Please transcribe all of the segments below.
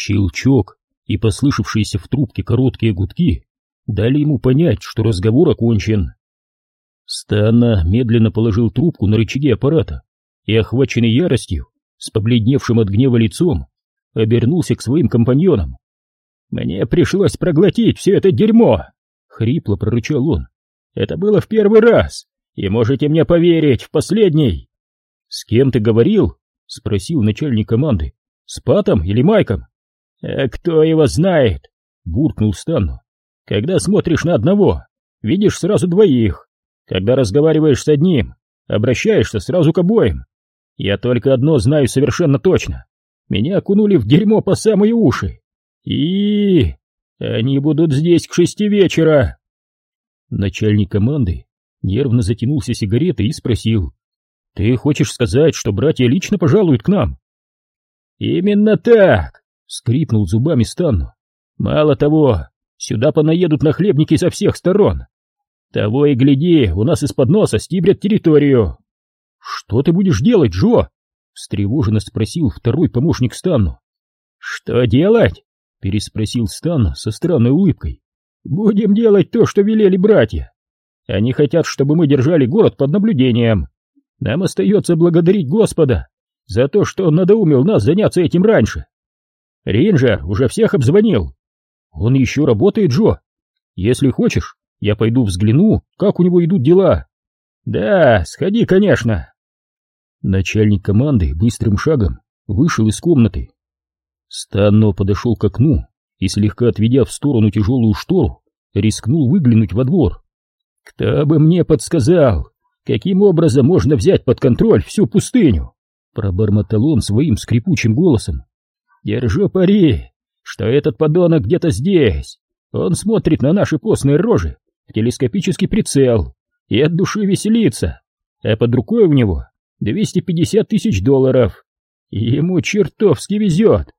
Щелчок и послышавшиеся в трубке короткие гудки дали ему понять, что разговор окончен. Станна медленно положил трубку на рычаги аппарата и, охваченный яростью, с побледневшим от гнева лицом, обернулся к своим компаньонам. «Мне пришлось проглотить все это дерьмо!» — хрипло прорычал он. «Это было в первый раз, и можете мне поверить, в последний!» «С кем ты говорил?» — спросил начальник команды. «С Патом или Майком?» «А кто его знает?» — буркнул Стану. «Когда смотришь на одного, видишь сразу двоих. Когда разговариваешь с одним, обращаешься сразу к обоим. Я только одно знаю совершенно точно. Меня окунули в дерьмо по самые уши. И... они будут здесь к шести вечера. Начальник команды нервно затянулся сигаретой и спросил. Ты хочешь сказать, что братья лично пожалуют к нам? Именно так, скрипнул зубами Станну. Мало того, сюда понаедут нахлебники со всех сторон. Того и гляди, у нас из-под носа стибрят территорию. Что ты будешь делать, Джо? встревоженно спросил второй помощник Станну. Что делать? переспросил Стан со странной улыбкой. Будем делать то, что велели братья. Они хотят, чтобы мы держали город под наблюдением. Нам остается благодарить Господа за то, что он надоумил нас заняться этим раньше. Ринджер уже всех обзвонил. Он еще работает, Джо. Если хочешь, я пойду взгляну, как у него идут дела. Да, сходи, конечно. Начальник команды быстрым шагом вышел из комнаты. Станно подошел к окну и, слегка отведя в сторону тяжелую штору, рискнул выглянуть во двор. «Кто бы мне подсказал, каким образом можно взять под контроль всю пустыню?» Пробормотал он своим скрипучим голосом. «Держу пари, что этот подонок где-то здесь. Он смотрит на наши постные рожи в телескопический прицел и от души веселится, а под рукой у него 250 тысяч долларов. И ему чертовски везет.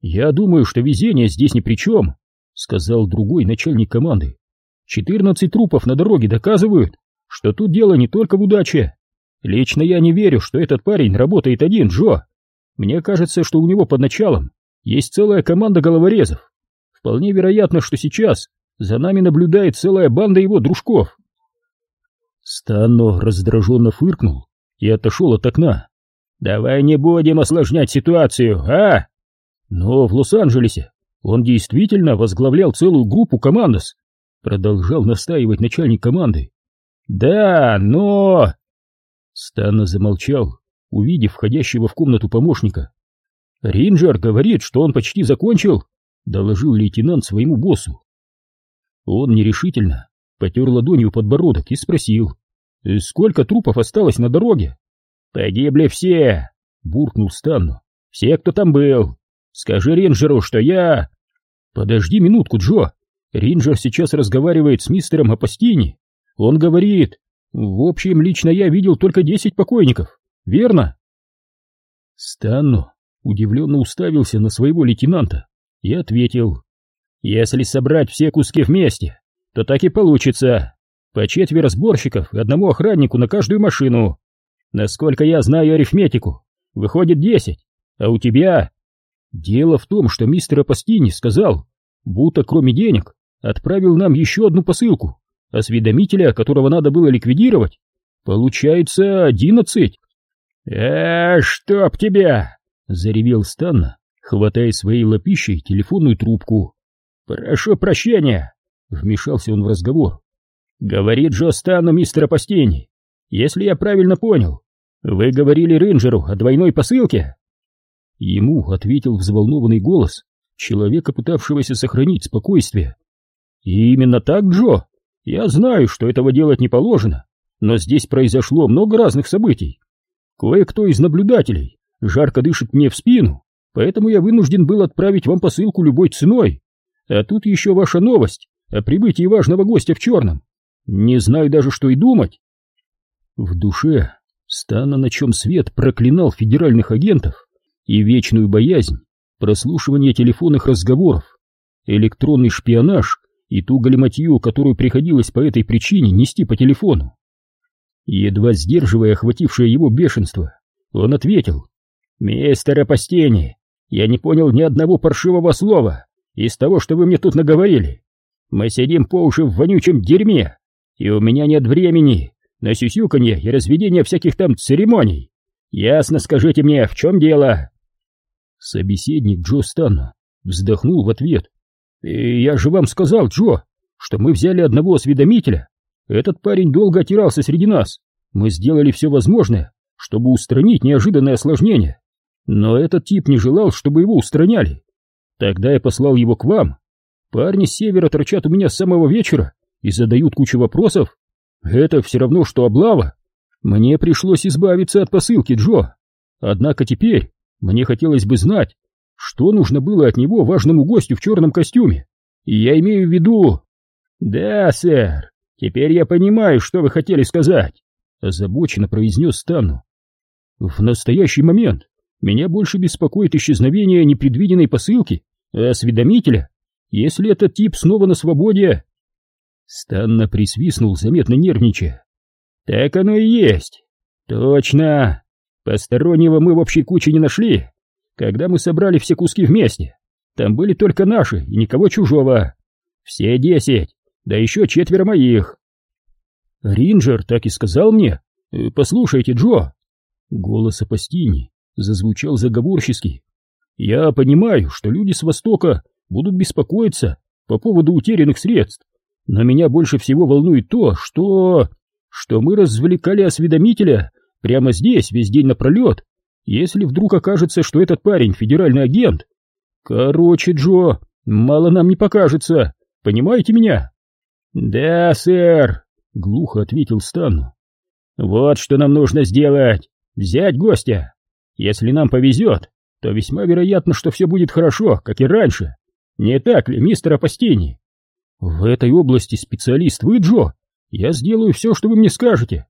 Я думаю, что везение здесь ни при чем, сказал другой начальник команды. 14 трупов на дороге доказывают, что тут дело не только в удаче. Лично я не верю, что этот парень работает один, Джо. Мне кажется, что у него под началом есть целая команда головорезов. Вполне вероятно, что сейчас за нами наблюдает целая банда его дружков. Станно раздраженно фыркнул и отошел от окна. «Давай не будем осложнять ситуацию, а?» Но в Лос-Анджелесе он действительно возглавлял целую группу командос, продолжал настаивать начальник команды. «Да, но...» Стана замолчал, увидев входящего в комнату помощника. «Ринджер говорит, что он почти закончил», — доложил лейтенант своему боссу. Он нерешительно потер ладонью подбородок и спросил, «Сколько трупов осталось на дороге?» «Погибли все!» — буркнул Станну. «Все, кто там был! Скажи рейнджеру, что я...» «Подожди минутку, Джо! Рейнджер сейчас разговаривает с мистером Апостини. Он говорит, в общем, лично я видел только десять покойников, верно?» Станну удивленно уставился на своего лейтенанта и ответил, «Если собрать все куски вместе, то так и получится. По четверо сборщиков и одному охраннику на каждую машину. Насколько я знаю арифметику, выходит десять, а у тебя... Дело в том, что мистер Апостини сказал, будто кроме денег отправил нам еще одну посылку, осведомителя, которого надо было ликвидировать. Получается одиннадцать. «Э, чтоб тебя!» — заревел Станна, хватая своей лапищей телефонную трубку. «Прошу прощения!» — вмешался он в разговор. «Говорит Джо Стану мистера Апостини. Если я правильно понял, «Вы говорили рейнджеру о двойной посылке?» Ему ответил взволнованный голос человека, пытавшегося сохранить спокойствие. И «Именно так, Джо. Я знаю, что этого делать не положено, но здесь произошло много разных событий. Кое-кто из наблюдателей жарко дышит мне в спину, поэтому я вынужден был отправить вам посылку любой ценой. А тут еще ваша новость о прибытии важного гостя в черном. Не знаю даже, что и думать». В душе Стана, на чем свет проклинал федеральных агентов и вечную боязнь прослушивания телефонных разговоров, электронный шпионаж и ту галиматью, которую приходилось по этой причине нести по телефону. Едва сдерживая охватившее его бешенство, он ответил, «Мистер Апостени, Я не понял ни одного паршивого слова из того, что вы мне тут наговорили. Мы сидим по уши в вонючем дерьме, и у меня нет времени на сюсюканье и разведение всяких там церемоний. Ясно скажите мне, в чем дело?» Собеседник Джо Станна вздохнул в ответ. «И я же вам сказал, Джо, что мы взяли одного осведомителя. Этот парень долго отирался среди нас. Мы сделали все возможное, чтобы устранить неожиданное осложнение. Но этот тип не желал, чтобы его устраняли. Тогда я послал его к вам. Парни с севера торчат у меня с самого вечера и задают кучу вопросов. Это все равно, что облава. Мне пришлось избавиться от посылки, Джо. Однако теперь мне хотелось бы знать, что нужно было от него важному гостю в черном костюме. Я имею в виду... Да, сэр, теперь я понимаю, что вы хотели сказать, озабоченно произнес Стану. В настоящий момент меня больше беспокоит исчезновение непредвиденной посылки, осведомителя. Если этот тип снова на свободе... Станна присвистнул, заметно нервничая. Так оно и есть. Точно. Постороннего мы в общей куче не нашли. Когда мы собрали все куски вместе, там были только наши и никого чужого. Все десять, да еще четверо моих. Ринджер так и сказал мне. «Э, послушайте, Джо. Голос Апостини зазвучал заговорчески. Я понимаю, что люди с Востока будут беспокоиться по поводу утерянных средств, но меня больше всего волнует то, что... что мы развлекали осведомителя прямо здесь весь день напролет, если вдруг окажется, что этот парень федеральный агент. Короче, Джо, мало нам не покажется, понимаете меня? Да, сэр, глухо ответил Стан. Вот что нам нужно сделать, взять гостя. Если нам повезет, то весьма вероятно, что все будет хорошо, как и раньше. Не так ли, мистер Апостини? В этой области специалист вы, Джо. Я сделаю все, что вы мне скажете.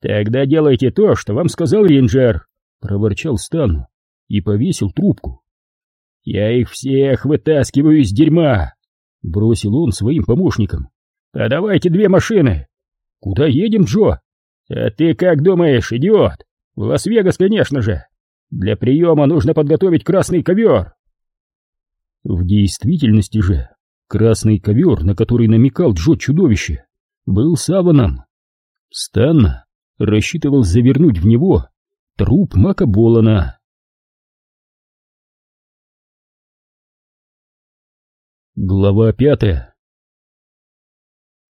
Тогда делайте то, что вам сказал рейнджер, проворчал Стан и повесил трубку. Я их всех вытаскиваю из дерьма, бросил он своим помощникам. А давайте две машины. Куда едем, Джо? А ты как думаешь, идиот? В Лас-Вегас, конечно же. Для приема нужно подготовить красный ковер. В действительности же красный ковер, на который намекал Джо чудовище, был саваном. Станна рассчитывал завернуть в него труп Мака Болана. Глава пятая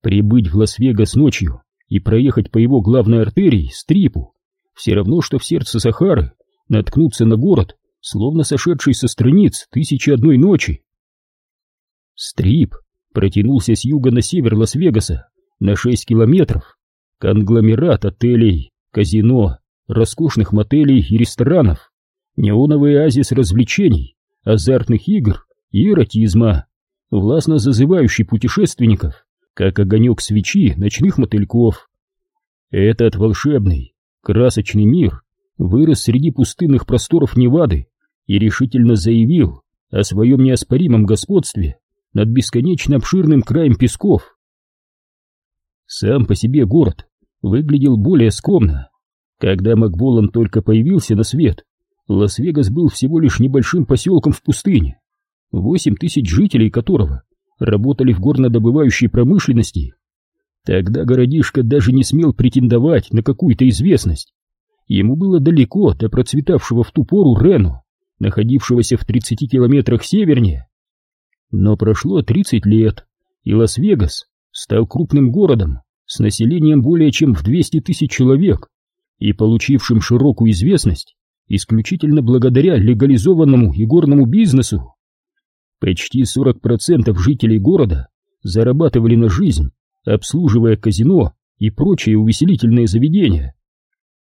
Прибыть в Лас-Вегас ночью и проехать по его главной артерии, Стрипу, все равно, что в сердце Сахары наткнуться на город, словно сошедший со страниц «Тысячи одной ночи». Стрип протянулся с юга на север Лас-Вегаса на 6 километров. Конгломерат отелей, казино, роскошных мотелей и ресторанов, неоновый оазис развлечений, азартных игр и эротизма, властно зазывающий путешественников, как огонек свечи ночных мотыльков. Этот волшебный, красочный мир вырос среди пустынных просторов Невады и решительно заявил о своем неоспоримом господстве над бесконечно обширным краем песков. Сам по себе город выглядел более скромно. Когда Макболан только появился на свет, Лас-Вегас был всего лишь небольшим поселком в пустыне, восемь тысяч жителей которого работали в горнодобывающей промышленности. Тогда городишко даже не смел претендовать на какую-то известность. Ему было далеко до процветавшего в ту пору Рену, находившегося в 30 километрах севернее. Но прошло 30 лет, и Лас-Вегас стал крупным городом с населением более чем в 200 тысяч человек и получившим широкую известность исключительно благодаря легализованному игорному бизнесу. Почти 40% жителей города зарабатывали на жизнь, обслуживая казино и прочие увеселительные заведения.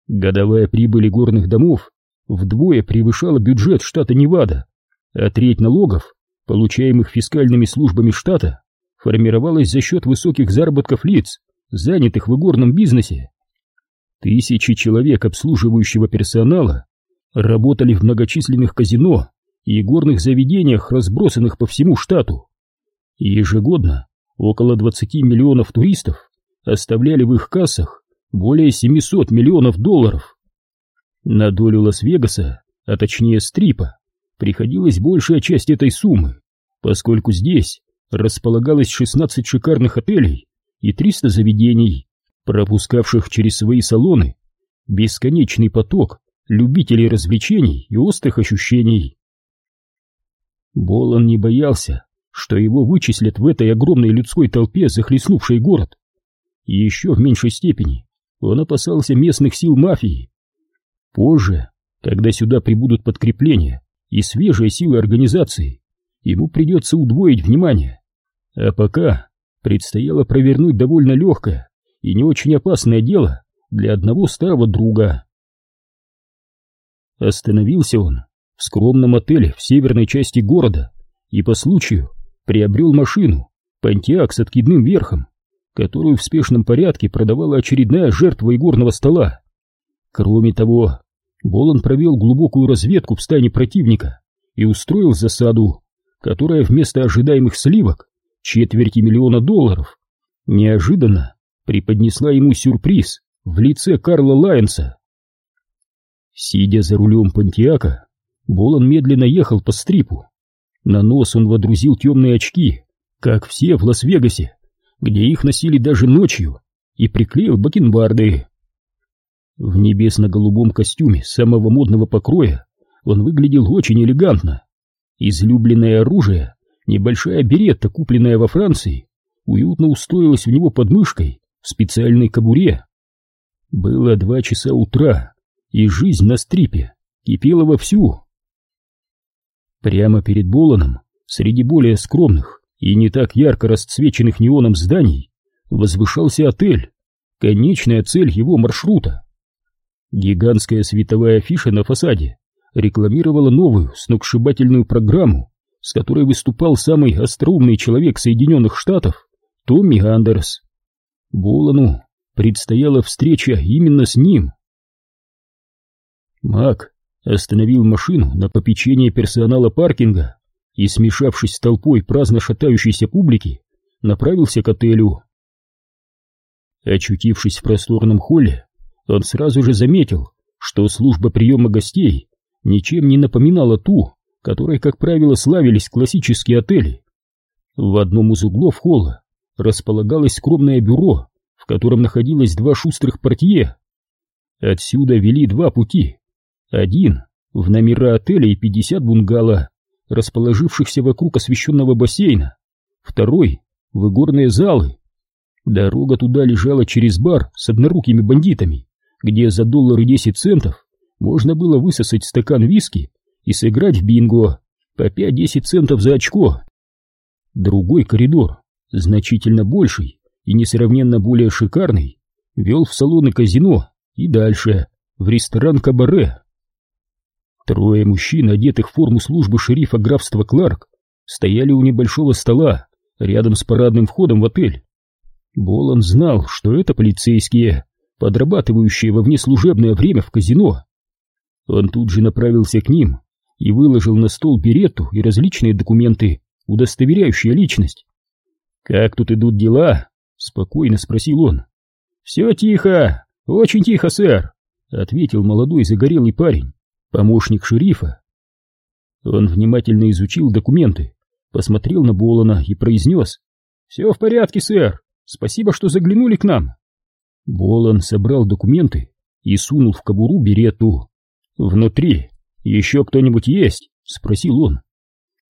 Годовая прибыль горных домов вдвое превышала бюджет штата Невада, а треть налогов, получаемых фискальными службами штата, формировалась за счет высоких заработков лиц, занятых в игорном бизнесе. Тысячи человек обслуживающего персонала работали в многочисленных казино и горных заведениях, разбросанных по всему штату. И ежегодно около 20 миллионов туристов оставляли в их кассах более 700 миллионов долларов. На долю Лас-Вегаса, а точнее Стрипа, приходилась большая часть этой суммы, поскольку здесь располагалось 16 шикарных отелей и 300 заведений, пропускавших через свои салоны бесконечный поток любителей развлечений и острых ощущений. Болон не боялся, что его вычислят в этой огромной людской толпе, захлестнувшей город. И еще в меньшей степени он опасался местных сил мафии. Позже, когда сюда прибудут подкрепления и свежие силы организации, ему придется удвоить внимание. А пока предстояло провернуть довольно легкое и не очень опасное дело для одного старого друга. Остановился он в скромном отеле в северной части города и по случаю приобрел машину Pontiac с откидным верхом, которую в спешном порядке продавала очередная жертва игорного стола. Кроме того, Болон провел глубокую разведку в стане противника и устроил засаду, которая вместо ожидаемых сливок четверти миллиона долларов неожиданно преподнесла ему сюрприз в лице Карла Лайенса. Сидя за рулем Понтиака, Болон медленно ехал по стрипу. На нос он водрузил темные очки, как все в Лас-Вегасе, где их носили даже ночью, и приклеил бакенбарды. В небесно-голубом костюме самого модного покроя он выглядел очень элегантно. Излюбленное оружие, небольшая беретта, купленная во Франции, уютно устроилась у него под мышкой в специальной кобуре. Было два часа утра, и жизнь на стрипе кипела вовсю. Прямо перед Боланом, среди более скромных и не так ярко расцвеченных неоном зданий, возвышался отель, конечная цель его маршрута. Гигантская световая афиша на фасаде рекламировала новую сногсшибательную программу, с которой выступал самый остроумный человек Соединенных Штатов Томми Андерс. Болану предстояла встреча именно с ним. Мак остановил машину на попечение персонала паркинга и, смешавшись с толпой праздно шатающейся публики, направился к отелю. Очутившись в просторном холле, он сразу же заметил, что служба приема гостей ничем не напоминала ту, которой, как правило, славились классические отели. В одном из углов холла располагалось скромное бюро, в котором находилось два шустрых портье. Отсюда вели два пути. Один в номера отеля и 50 бунгало, расположившихся вокруг освещенного бассейна. Второй в игорные залы. Дорога туда лежала через бар с однорукими бандитами где за доллары 10 центов можно было высосать стакан виски и сыграть в бинго по 5-10 центов за очко. Другой коридор, значительно больший и несравненно более шикарный, вел в салоны казино и дальше, в ресторан-кабаре. Трое мужчин, одетых в форму службы шерифа графства Кларк, стояли у небольшого стола рядом с парадным входом в отель. Болон знал, что это полицейские, подрабатывающие во внеслужебное время в казино. Он тут же направился к ним и выложил на стол берету и различные документы, удостоверяющие личность. «Как тут идут дела?» — спокойно спросил он. «Все тихо, очень тихо, сэр», — ответил молодой загорелый парень, помощник шерифа. Он внимательно изучил документы, посмотрел на Болона и произнес. «Все в порядке, сэр. Спасибо, что заглянули к нам». Болон собрал документы и сунул в кобуру берету. «Внутри еще кто-нибудь есть?» — спросил он.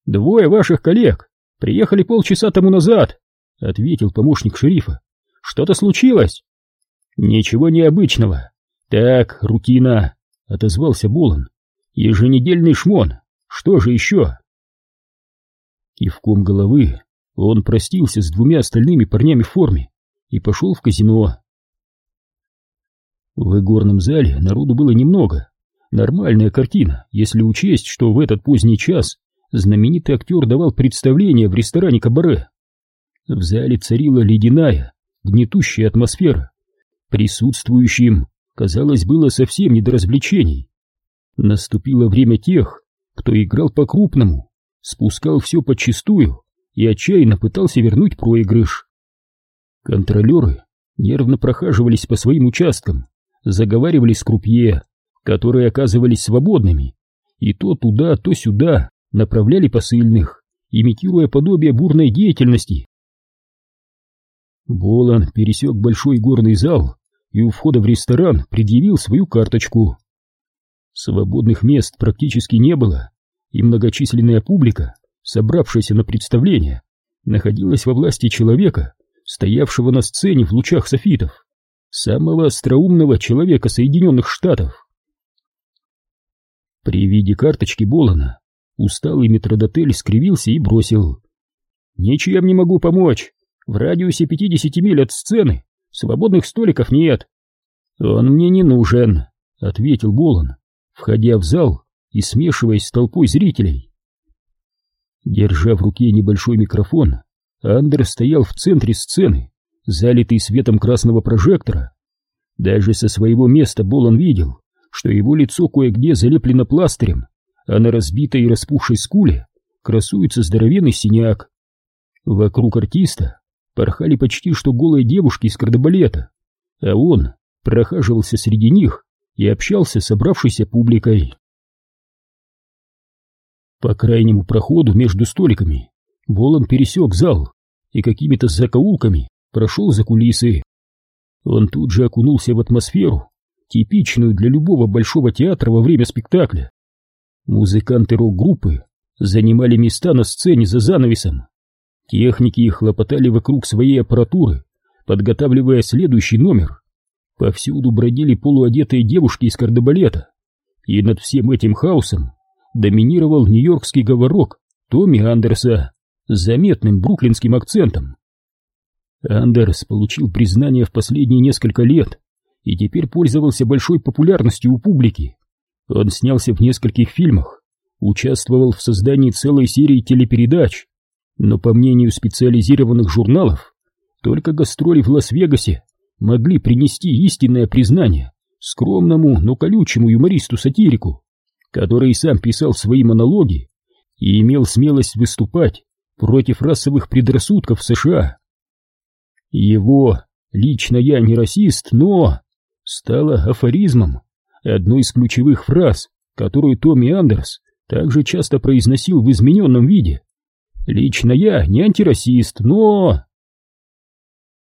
«Двое ваших коллег приехали полчаса тому назад», — ответил помощник шерифа. «Что-то случилось?» «Ничего необычного. Так, рутина», — отозвался Болон. «Еженедельный шмон. Что же еще?» Кивком головы он простился с двумя остальными парнями в форме и пошел в казино. В игорном зале народу было немного. Нормальная картина, если учесть, что в этот поздний час знаменитый актер давал представление в ресторане «Кабаре». В зале царила ледяная, гнетущая атмосфера. Присутствующим, казалось, было совсем не до развлечений. Наступило время тех, кто играл по-крупному, спускал все подчистую и отчаянно пытался вернуть проигрыш. Контролеры нервно прохаживались по своим участкам, заговаривали с крупье, которые оказывались свободными, и то туда, то сюда направляли посыльных, имитируя подобие бурной деятельности. Болан пересек большой горный зал и у входа в ресторан предъявил свою карточку. Свободных мест практически не было, и многочисленная публика, собравшаяся на представление, находилась во власти человека, стоявшего на сцене в лучах софитов, самого остроумного человека Соединенных Штатов. При виде карточки Болана усталый метродотель скривился и бросил. «Ничем не могу помочь. В радиусе 50 миль от сцены свободных столиков нет». «Он мне не нужен», — ответил Болан, входя в зал и смешиваясь с толпой зрителей. Держа в руке небольшой микрофон, Андер стоял в центре сцены, залитый светом красного прожектора. Даже со своего места Болон видел, что его лицо кое-где залеплено пластырем, а на разбитой и распухшей скуле красуется здоровенный синяк. Вокруг артиста порхали почти что голые девушки из кардебалета, а он прохаживался среди них и общался с собравшейся публикой. По крайнему проходу между столиками Болон пересек зал и какими-то закоулками прошел за кулисы. Он тут же окунулся в атмосферу, типичную для любого большого театра во время спектакля. Музыканты рок-группы занимали места на сцене за занавесом. Техники хлопотали вокруг своей аппаратуры, подготавливая следующий номер. Повсюду бродили полуодетые девушки из кардебалета, и над всем этим хаосом доминировал нью-йоркский говорок Томми Андерса с заметным бруклинским акцентом. Андерс получил признание в последние несколько лет и теперь пользовался большой популярностью у публики. Он снялся в нескольких фильмах, участвовал в создании целой серии телепередач, но, по мнению специализированных журналов, только гастроли в Лас-Вегасе могли принести истинное признание скромному, но колючему юмористу-сатирику, который сам писал свои монологи и имел смелость выступать против расовых предрассудков США. Его «лично я не расист, но...» стало афоризмом, одной из ключевых фраз, которую Томми Андерс также часто произносил в измененном виде. «Лично я не антирасист, но...»